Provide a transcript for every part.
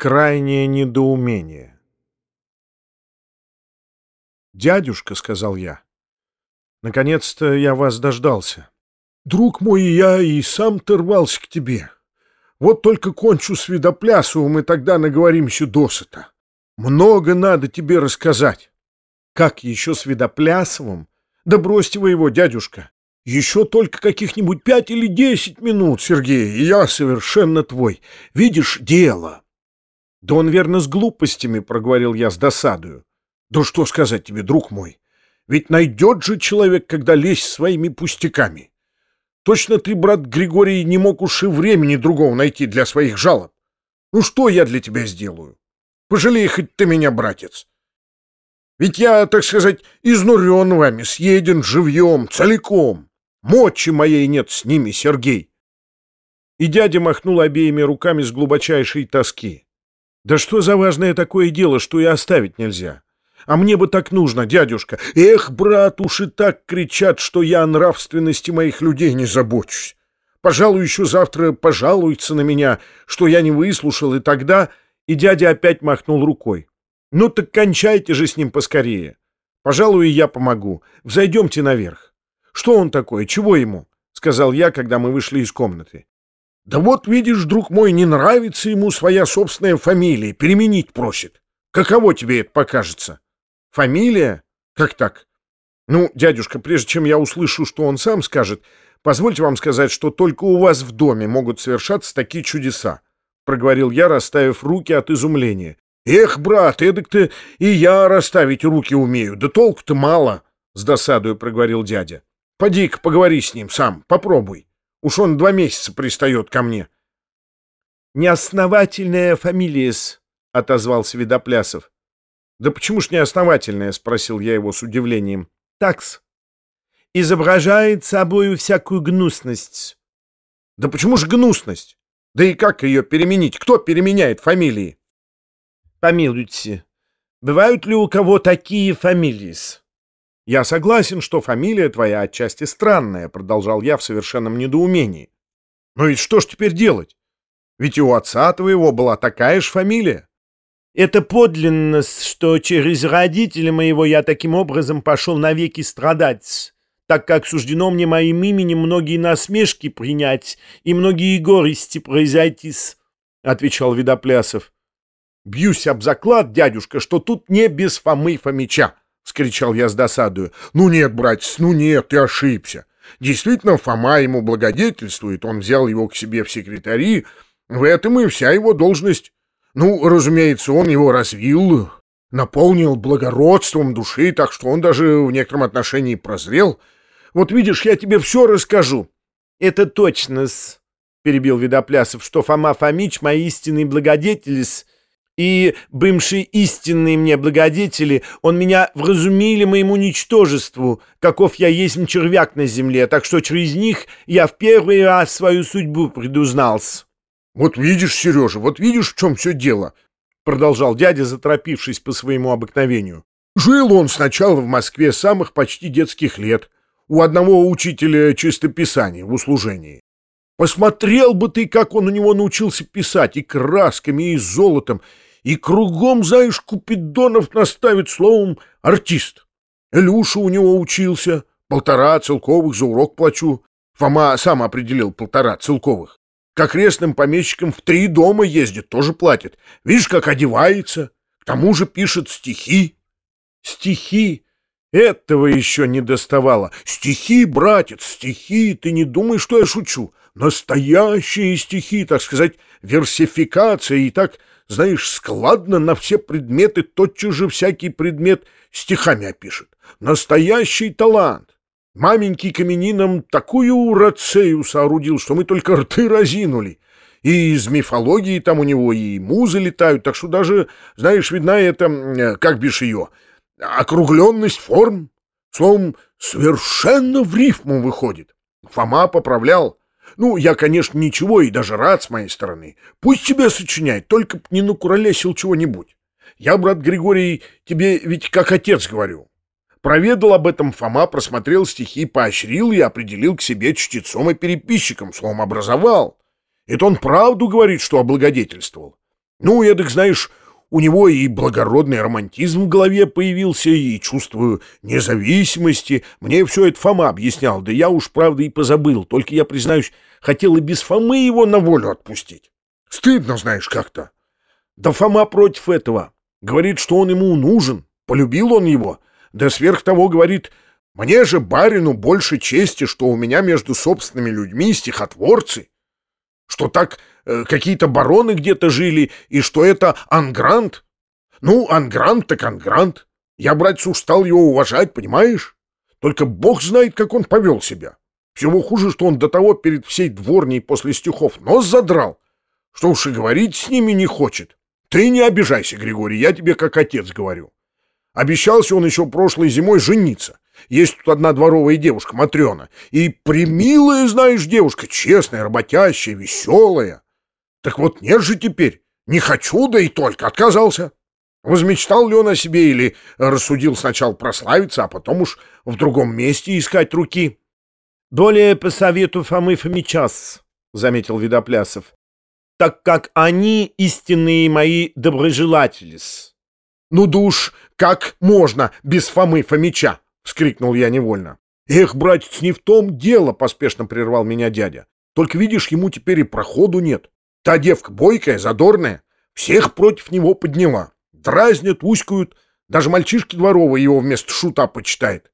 Крайнее недоумение. «Дядюшка», — сказал я, — «наконец-то я вас дождался. Друг мой, я и сам-то рвался к тебе. Вот только кончу с Видоплясовым, и тогда наговоримся досыта. Много надо тебе рассказать». «Как еще с Видоплясовым? Да бросьте вы его, дядюшка. Еще только каких-нибудь пять или десять минут, Сергей, и я совершенно твой. Видишь, дело». «Да он верно с глупостями», — проговорил я с досадою. «Да что сказать тебе, друг мой? Ведь найдет же человек, когда лезть своими пустяками. Точно ты, брат Григорий, не мог уж и времени другого найти для своих жалоб. Ну что я для тебя сделаю? Пожалей хоть ты меня, братец. Ведь я, так сказать, изнурен вами, съеден живьем, целиком. Мочи моей нет с ними, Сергей. И дядя махнул обеими руками с глубочайшей тоски. Да что за важное такое дело, что и оставить нельзя? А мне бы так нужно, дядюшка. Эх, брат, уж и так кричат, что я о нравственности моих людей не забочусь. Пожалуй, еще завтра пожалуются на меня, что я не выслушал, и тогда... И дядя опять махнул рукой. Ну так кончайте же с ним поскорее. Пожалуй, я помогу. Взойдемте наверх. Что он такое? Чего ему? Сказал я, когда мы вышли из комнаты. Да вот, видишь, друг мой, не нравится ему своя собственная фамилия, переменить просит. Каково тебе это покажется? Фамилия? Как так? Ну, дядюшка, прежде чем я услышу, что он сам скажет, позвольте вам сказать, что только у вас в доме могут совершаться такие чудеса, проговорил я, расставив руки от изумления. Эх, брат, эдак-то и я расставить руки умею, да толку-то мало, с досадою проговорил дядя. Поди-ка поговори с ним сам, попробуй. Уж он два месяца пристает ко мне. «Неосновательная фамилия-с», — отозвался Видоплясов. «Да почему ж неосновательная?» — спросил я его с удивлением. «Такс. Изображает собою всякую гнусность». «Да почему ж гнусность? Да и как ее переменить? Кто переменяет фамилии?» «Помилуйте, бывают ли у кого такие фамилии-с?» «Я согласен, что фамилия твоя отчасти странная», — продолжал я в совершенном недоумении. «Но ведь что ж теперь делать? Ведь и у отца твоего была такая же фамилия». «Это подлинность, что через родителя моего я таким образом пошел навеки страдать, так как суждено мне моим именем многие насмешки принять и многие горести произойти отвечал Видоплясов. «Бьюсь об заклад, дядюшка, что тут не без Фомы Фомича. — вскричал я с досадою. «Ну нет, братец, ну нет, ты ошибся. Действительно, Фома ему благодетельствует, он взял его к себе в секретари, в этом и вся его должность. Ну, разумеется, он его развил, наполнил благородством души, так что он даже в некотором отношении прозрел. Вот видишь, я тебе все расскажу». «Это точно-с», — перебил Видоплясов, — «что Фома Фомич, мой истинный благодетель, и бывшие истинные мне благодетели, он меня вразумили моему ничтожеству, каков я есть червяк на земле, так что через них я в первый раз свою судьбу предузнался. — Вот видишь, Сережа, вот видишь, в чем все дело, — продолжал дядя, заторопившись по своему обыкновению. Жил он сначала в Москве самых почти детских лет, у одного учителя чистописания в услужении. Посмотрел бы ты, как он у него научился писать и красками, и золотом, и кругом, знаешь, Купидонов наставит словом «артист». Илюша у него учился, полтора целковых за урок плачу. Фома сам определил полтора целковых. К окрестным помещикам в три дома ездит, тоже платит. Видишь, как одевается. К тому же пишет стихи. Стихи? Этого еще не доставало. Стихи, братец, стихи. Ты не думай, что я шучу. Настоящие стихи, так сказать, версификация и так знаешь, складно на все предметы, тотчас же всякий предмет стихами опишет. Настоящий талант. Маменький каменином такую рацею соорудил, что мы только рты разинули. И из мифологии там у него и музы летают, так что даже, знаешь, видна это, э, как бишь ее, округленность форм. Словом, совершенно в рифму выходит. Фома поправлял. Ну, я, конечно, ничего и даже рад с моей стороны. Пусть тебе сочиняет, только б не накуролесил чего-нибудь. Я, брат Григорий, тебе ведь как отец говорю. Проведал об этом Фома, просмотрел стихи, поощрил и определил к себе чтецом и переписчиком, словом, образовал. Это он правду говорит, что облагодетельствовал. Ну, я так знаешь, у него и благородный романтизм в голове появился, и чувствую независимости. Мне все это Фома объяснял, да я уж, правда, и позабыл. Только я, признаюсь, хотел и без Фомы его на волю отпустить. Стыдно, знаешь, как-то. Да Фома против этого. Говорит, что он ему нужен, полюбил он его. Да сверх того, говорит, мне же, барину, больше чести, что у меня между собственными людьми стихотворцы что так э, какие-то бароны где-то жили, и что это ангрант. Ну, ангрант так ангрант. Я, братец, уж стал его уважать, понимаешь? Только бог знает, как он повел себя. Всего хуже, что он до того перед всей дворней после стихов нос задрал, что уж и говорить с ними не хочет. Ты не обижайся, Григорий, я тебе как отец говорю. Обещался он еще прошлой зимой жениться. Есть тут одна дворовая девушка, Матрена. И примилая, знаешь, девушка, честная, работящая, веселая. Так вот нет же теперь. Не хочу, да и только отказался. Возмечтал ли он о себе или рассудил сначала прославиться, а потом уж в другом месте искать руки? — Более по совету Фомы Фомичас, — заметил Видоплясов, — так как они истинные мои доброжелатели -с. — Ну душ, как можно без Фомы Фомича? — вскрикнул я невольно. «Эх, братец, не в том дело!» — поспешно прервал меня дядя. «Только видишь, ему теперь и проходу нет. Та девка бойкая, задорная, всех против него подняла. Дразнят, ускают, даже мальчишки дворовые его вместо шута почитает».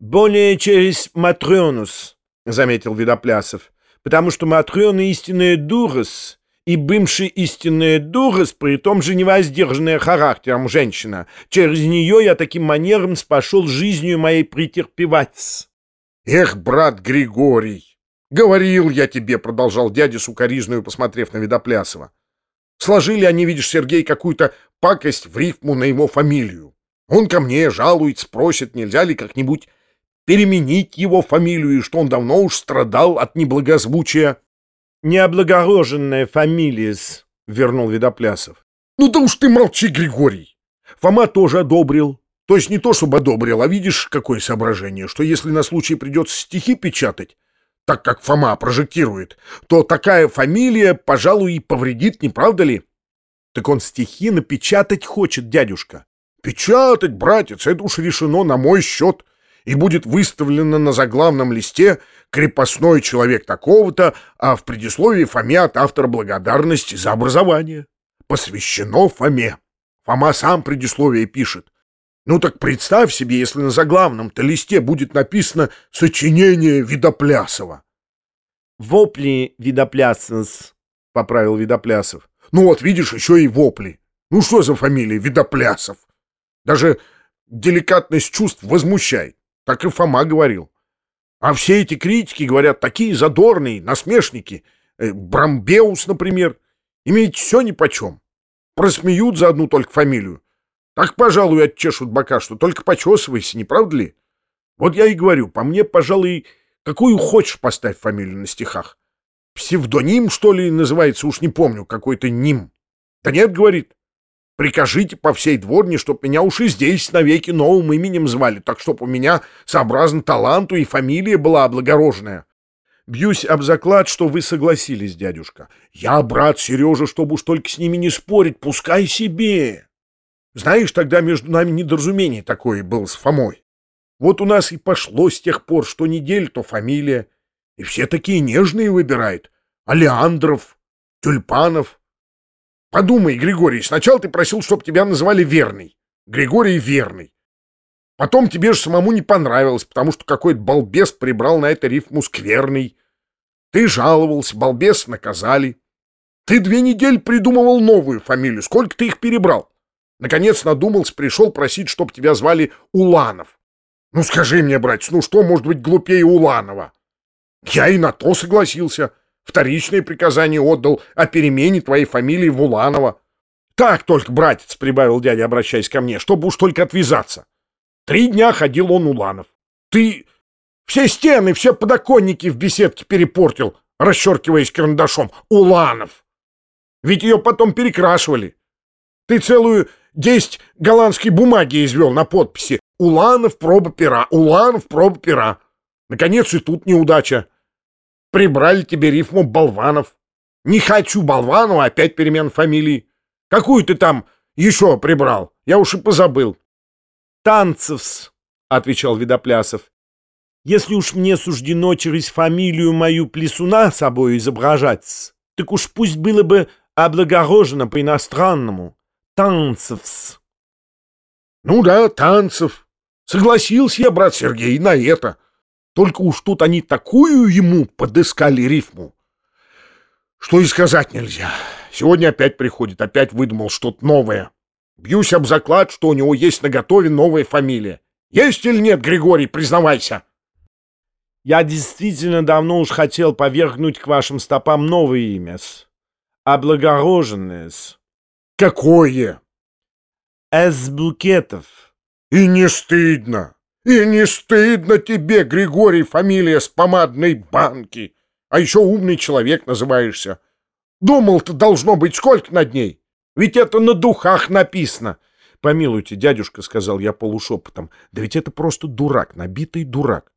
«Более через Матрёнус», — заметил Видоплясов, «потому что Матрёна истинная дурос, и бывшая истинная дура, при том же невоздержанная характером женщина. Через нее я таким манером спошел жизнью моей претерпевать. Эх, брат Григорий, говорил я тебе, продолжал дядя сукоризную, посмотрев на Видоплясова. Сложили они, видишь, Сергей, какую-то пакость в рифму на его фамилию. Он ко мне жалуется, просит, нельзя ли как-нибудь переменить его фамилию, и что он давно уж страдал от неблагозвучия необлагороженная фамилия вернул Видоплясов. Ну да уж ты молчи, Григорий. Фома тоже одобрил. То есть не то, чтобы одобрил, а видишь, какое соображение, что если на случай придется стихи печатать, так как Фома прожектирует, то такая фамилия, пожалуй, и повредит, не правда ли? Так он стихи напечатать хочет, дядюшка. Печатать, братец, это уж решено на мой счет и будет выставлено на заглавном листе «Крепостной человек такого-то», а в предисловии Фоме от автора благодарности за образование. Посвящено Фоме. Фома сам предисловие пишет. Ну так представь себе, если на заглавном-то листе будет написано «Сочинение Видоплясова». «Вопли Видоплясов», — поправил Видоплясов. «Ну вот, видишь, еще и вопли. Ну что за фамилия Видоплясов? Даже деликатность чувств возмущает. Так и Фома говорил. А все эти критики, говорят, такие задорные, насмешники. Э, Брамбеус, например. Имеет все нипочем. Просмеют за одну только фамилию. Так, пожалуй, отчешут бока, что только почесывайся, не правда ли? Вот я и говорю, по мне, пожалуй, какую хочешь поставь фамилию на стихах. Псевдоним, что ли, называется, уж не помню, какой-то ним. Да нет, говорит, Прикажите по всей дворне, чтоб меня уж и здесь навеки новым именем звали, так чтоб у меня сообразно таланту и фамилия была облагороженная. Бьюсь об заклад, что вы согласились, дядюшка. Я, брат Сережа, чтобы уж только с ними не спорить, пускай себе. Знаешь, тогда между нами недоразумение такое было с Фомой. Вот у нас и пошло с тех пор, что неделю, то фамилия. И все такие нежные выбирают. Алеандров, Тюльпанов, Подумай, Григорий, сначала ты просил, чтобы тебя называли Верный. Григорий Верный. Потом тебе же самому не понравилось, потому что какой-то балбес прибрал на это рифму скверный. Ты жаловался, балбес наказали. Ты две недели придумывал новую фамилию. Сколько ты их перебрал? Наконец надумался, пришел просить, чтобы тебя звали Уланов. Ну скажи мне, братец, ну что может быть глупее Уланова? Я и на то согласился. Вторичное приказание отдал о перемене твоей фамилии в Уланова. Так только, братец, — прибавил дядя, обращаясь ко мне, — чтобы уж только отвязаться. Три дня ходил он Уланов. Ты все стены, все подоконники в беседке перепортил, расчеркиваясь карандашом. Уланов! Ведь ее потом перекрашивали. Ты целую десять голландской бумаги извел на подписи. Уланов, проба пера, Уланов, проба пера. Наконец и тут неудача. Прибрали тебе рифму болванов. Не хочу болванов, опять перемен фамилии. Какую ты там еще прибрал? Я уж и позабыл. Танцевс, — отвечал Видоплясов. Если уж мне суждено через фамилию мою Плесуна собой изображать, так уж пусть было бы облагорожено по-иностранному. Танцевс. Ну да, танцев. Согласился я, брат Сергей, на это. Только уж тут они такую ему подыскали рифму, что и сказать нельзя. Сегодня опять приходит, опять выдумал что-то новое. Бьюсь об заклад, что у него есть на готове новая фамилия. Есть или нет, Григорий, признавайся? Я действительно давно уж хотел повергнуть к вашим стопам новое имя. Облагороженное. Какое? Эс букетов. И не стыдно. И не стыдно тебе, Григорий, фамилия с помадной банки. А еще умный человек называешься. Думал-то должно быть сколько над ней. Ведь это на духах написано. Помилуйте, дядюшка, сказал я полушепотом. Да ведь это просто дурак, набитый дурак.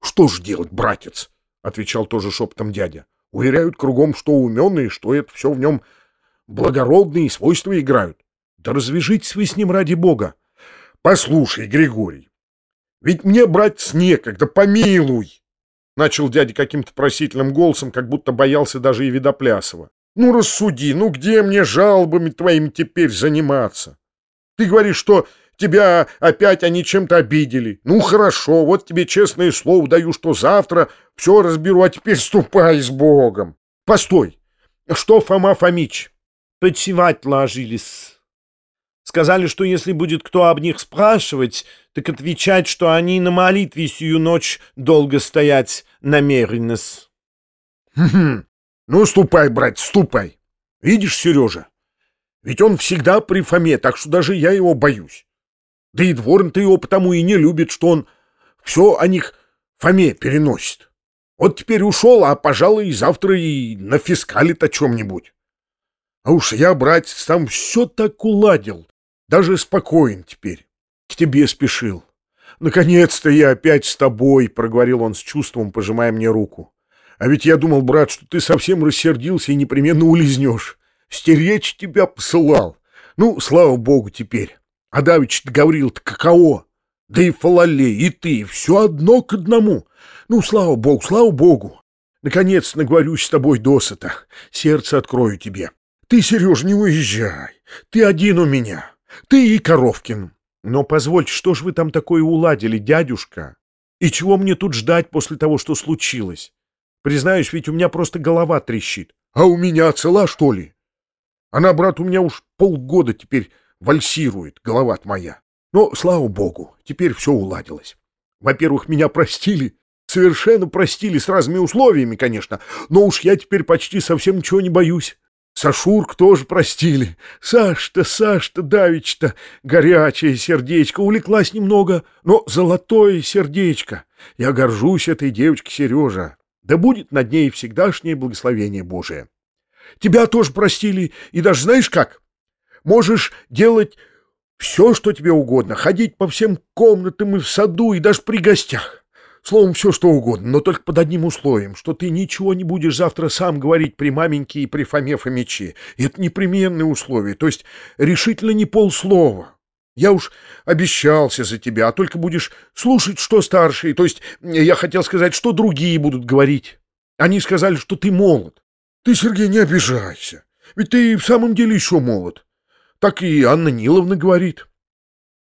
Что ж делать, братец? Отвечал тоже шепотом дядя. Уверяют кругом, что умен что это все в нем благородные свойства играют. Да развяжитесь вы с ним ради бога. Послушай, Григорий, ведь мне, братец, некогда, помилуй. Начал дядя каким-то просительным голосом, как будто боялся даже и Видоплясова. Ну, рассуди, ну где мне жалобами твоими теперь заниматься? Ты говоришь, что тебя опять они чем-то обидели. Ну, хорошо, вот тебе честное слово даю, что завтра все разберу, а теперь ступай с Богом. Постой, что Фома Фомич? Почевать ложились. Сказали, что если будет кто об них спрашивать, так отвечать, что они на молитве сию ночь долго стоять намерены-с. Ну, ступай, брат, ступай. Видишь, Сережа, ведь он всегда при Фоме, так что даже я его боюсь. Да и дворн-то его потому и не любит, что он все о них Фоме переносит. Вот теперь ушел, а, пожалуй, завтра и нафискалит о чем-нибудь. А уж я, братец, там все так уладил, даже спокоен теперь. К тебе спешил. Наконец-то я опять с тобой, — проговорил он с чувством, пожимая мне руку. А ведь я думал, брат, что ты совсем рассердился и непременно улизнешь. Стеречь тебя посылал. Ну, слава богу, теперь. А давич-то говорил-то каково? Да и Фалалей, и ты, все одно к одному. Ну, слава богу, слава богу. Наконец наговорюсь с тобой досыта. Сердце открою тебе. Ты, Сереж, не уезжай. Ты один у меня. Ты и Коровкин. Но позвольте, что ж вы там такое уладили, дядюшка? И чего мне тут ждать после того, что случилось? Признаюсь, ведь у меня просто голова трещит. А у меня цела, что ли? Она, брат, у меня уж полгода теперь вальсирует, голова моя. Но, слава богу, теперь все уладилось. Во-первых, меня простили, совершенно простили, с разными условиями, конечно, но уж я теперь почти совсем ничего не боюсь. Сашурк тоже простили. Саш-то, Саш-то, давич-то, горячее сердечко, увлеклась немного, но золотое сердечко. Я горжусь этой девочкой, Сережа. Да будет над ней всегдашнее благословение Божие. Тебя тоже простили, и даже знаешь как? Можешь делать все, что тебе угодно, ходить по всем комнатам и в саду, и даже при гостях. Словом, все что угодно, но только под одним условием, что ты ничего не будешь завтра сам говорить при маменьке и при Фоме Фомиче. И это непременное условие, то есть решительно не полслова. Я уж обещался за тебя, а только будешь слушать, что старшие, то есть я хотел сказать, что другие будут говорить. Они сказали, что ты молод. Ты, Сергей, не обижайся, ведь ты в самом деле еще молод. Так и Анна Ниловна говорит.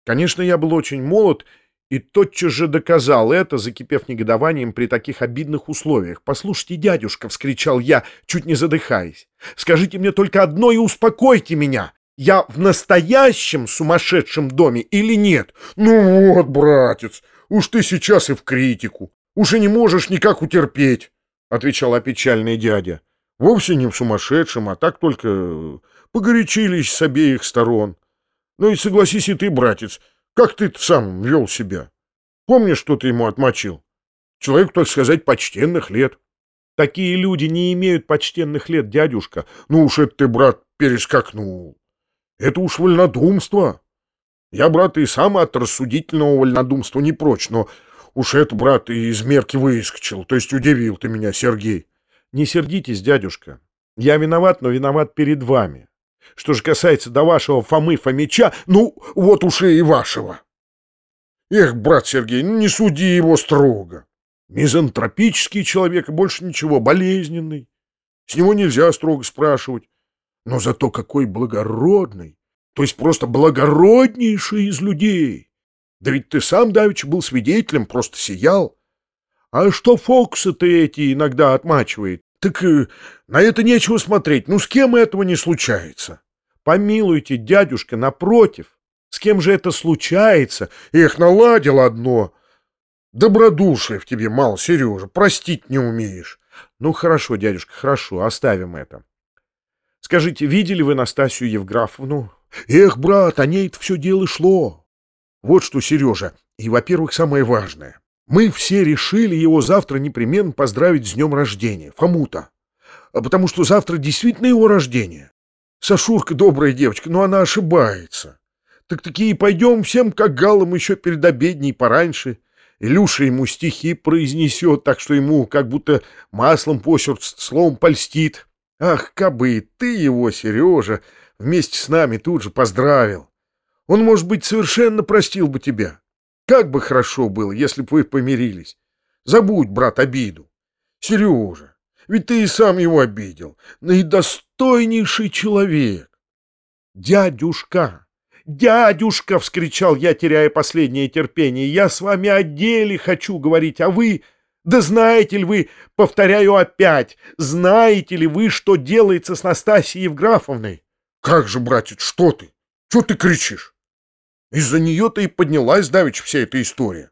Конечно, я был очень молод и тотчас же доказал это, закипев негодованием при таких обидных условиях. «Послушайте, дядюшка!» — вскричал я, чуть не задыхаясь. «Скажите мне только одно и успокойте меня! Я в настоящем сумасшедшем доме или нет?» «Ну вот, братец, уж ты сейчас и в критику. Уже не можешь никак утерпеть!» — отвечал опечальный дядя. «Вовсе не в сумасшедшем, а так только погорячились с обеих сторон. Ну и согласись и ты, братец, — как ты сам вел себя? Помнишь, что ты ему отмочил? Человек, так сказать, почтенных лет. Такие люди не имеют почтенных лет, дядюшка. Ну уж это ты, брат, перескакнул. Это уж вольнодумство. Я, брат, и сам от рассудительного вольнодумства не прочь, но уж это, брат, и из мерки выскочил, то есть удивил ты меня, Сергей. Не сердитесь, дядюшка. Я виноват, но виноват перед вами. Что же касается до вашего Фомы Фомича, ну, вот уж и вашего. Эх, брат Сергей, ну не суди его строго. Мизантропический человек больше ничего, болезненный. С него нельзя строго спрашивать. Но зато какой благородный, то есть просто благороднейший из людей. Да ведь ты сам, Давич, был свидетелем, просто сиял. А что Фоксы-то эти иногда отмачивает? Так э, на это нечего смотреть. Ну, с кем этого не случается? Помилуйте, дядюшка, напротив. С кем же это случается? Эх, наладил одно. Добродушие в тебе мало, Сережа, простить не умеешь. Ну, хорошо, дядюшка, хорошо, оставим это. Скажите, видели вы Настасью Евграфовну? Эх, брат, о ней-то все дело шло. Вот что, Сережа, и, во-первых, самое важное. Мы все решили его завтра непременно поздравить с днем рождения, Фомута. А потому что завтра действительно его рождение. Сашурка добрая девочка, но она ошибается. Так такие пойдем всем как галам еще перед обедней пораньше. Илюша ему стихи произнесет, так что ему как будто маслом по сердцу словом польстит. Ах, кабы ты его, Сережа, вместе с нами тут же поздравил. Он, может быть, совершенно простил бы тебя. Как бы хорошо было, если бы вы помирились. Забудь, брат, обиду. Сережа, ведь ты и сам его обидел. Наидостойнейший человек. Дядюшка, дядюшка, — вскричал я, теряя последнее терпение, — я с вами о деле хочу говорить, а вы... Да знаете ли вы, повторяю опять, знаете ли вы, что делается с Настасьей Евграфовной? Как же, братец, что ты? Что ты кричишь? Из-за нее-то и поднялась давеча вся эта история.